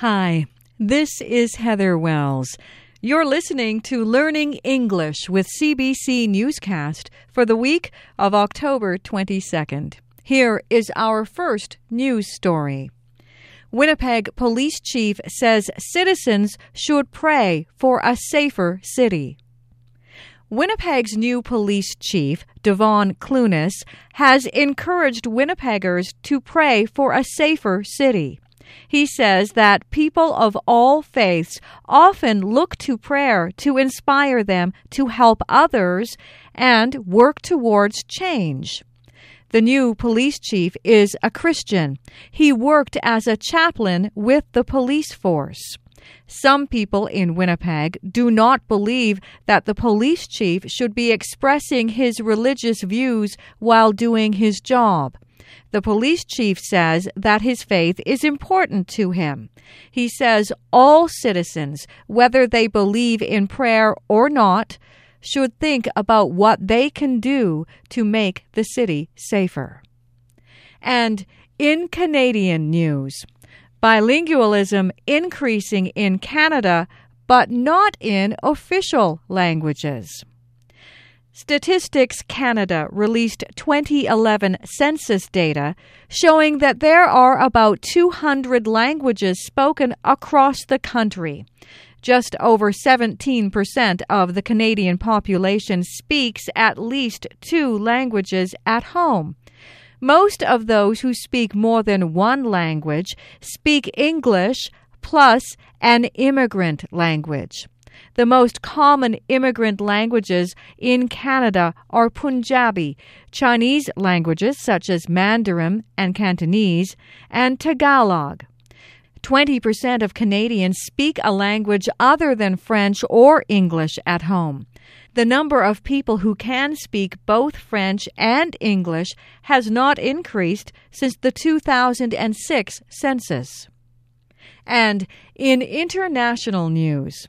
Hi, this is Heather Wells. You're listening to Learning English with CBC Newscast for the week of October 22nd. Here is our first news story. Winnipeg Police Chief says citizens should pray for a safer city. Winnipeg's new police chief, Devon Clunis, has encouraged Winnipeggers to pray for a safer city. He says that people of all faiths often look to prayer to inspire them to help others and work towards change. The new police chief is a Christian. He worked as a chaplain with the police force. Some people in Winnipeg do not believe that the police chief should be expressing his religious views while doing his job. The police chief says that his faith is important to him. He says all citizens, whether they believe in prayer or not, should think about what they can do to make the city safer. And in Canadian news, bilingualism increasing in Canada, but not in official languages. Statistics Canada released 2011 census data showing that there are about 200 languages spoken across the country. Just over 17% of the Canadian population speaks at least two languages at home. Most of those who speak more than one language speak English plus an immigrant language. The most common immigrant languages in Canada are Punjabi, Chinese languages such as Mandarin and Cantonese, and Tagalog. 20% of Canadians speak a language other than French or English at home. The number of people who can speak both French and English has not increased since the 2006 census. And in international news,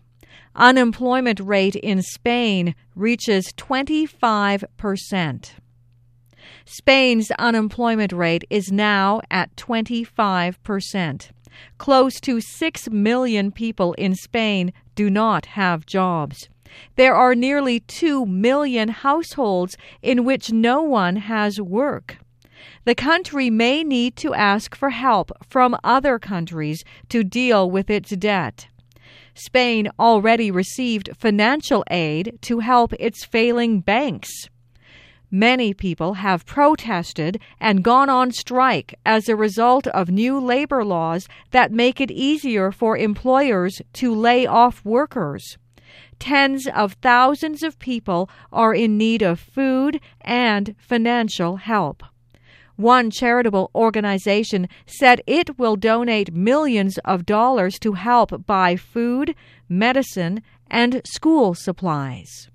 unemployment rate in Spain reaches 25%. Spain's unemployment rate is now at 25%. Close to 6 million people in Spain do not have jobs. There are nearly 2 million households in which no one has work. The country may need to ask for help from other countries to deal with its debt. Spain already received financial aid to help its failing banks. Many people have protested and gone on strike as a result of new labor laws that make it easier for employers to lay off workers. Tens of thousands of people are in need of food and financial help. One charitable organization said it will donate millions of dollars to help buy food, medicine, and school supplies.